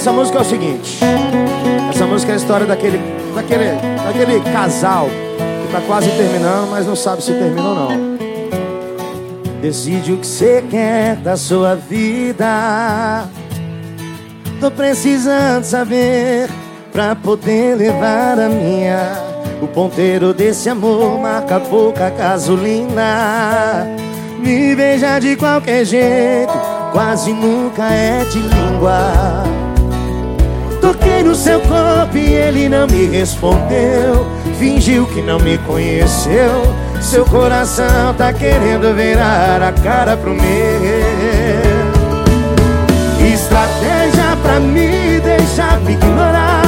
Essa música é o seguinte. Essa música é a história daquele, daquele, daquele casal que tá quase terminando, mas não sabe se termina ou não. Decide o que você quer da sua vida. Tô precisando saber pra poder levar a minha. O ponteiro desse amor marca pouca gasolina. Me beija de qualquer jeito, quase nunca é de língua. Toquei no seu corpo e ele não me respondeu. Fingiu que não me conheceu. Seu coração tá querendo virar a cara pro meu. Estratégia pra me deixar me ignorar.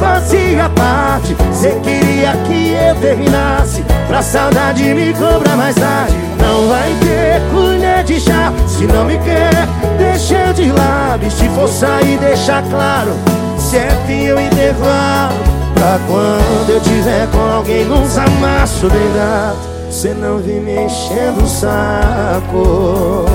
Fazia parte, cê queria que eu terminasse. Pra saudade me cobrar mais tarde. Não vai ter colher de chá. Se não me quer, deixa eu de lado. E se for sair, deixa claro e o intervalo Pra quando eu tiver com alguém nos amassos bem gato Cê não vem me enchendo o saco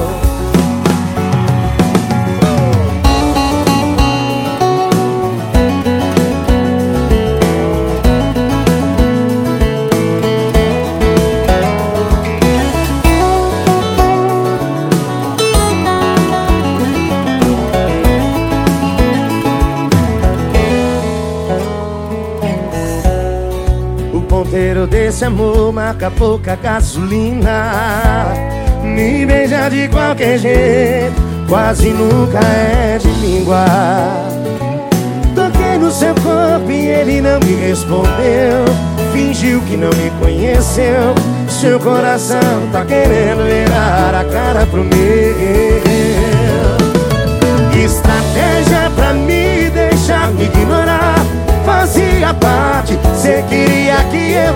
ponteiro desse amor marca pouca gasolina. Me beija de qualquer jeito, quase nunca é de língua. Toquei no seu corpo e ele não me respondeu. Fingiu que não me conheceu. Seu coração tá querendo virar a cara pro meu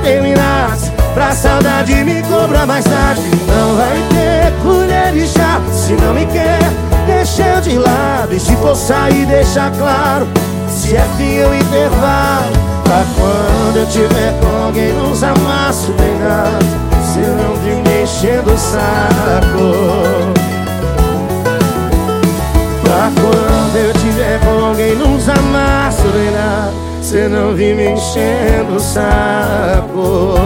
terminasse Pra saudade me cobrar mais tarde. Não vai ter colher de chá Se não me quer, deixa eu de lado. E se for sair, deixa claro Se é fim o intervalo. Pra quando eu tiver com alguém nos amassos bem dado Se eu não vir me enchendo o saco você não vi me enchendo o saco.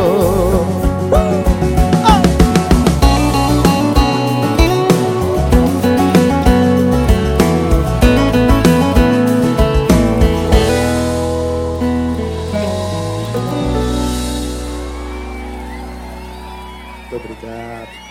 Muito obrigado.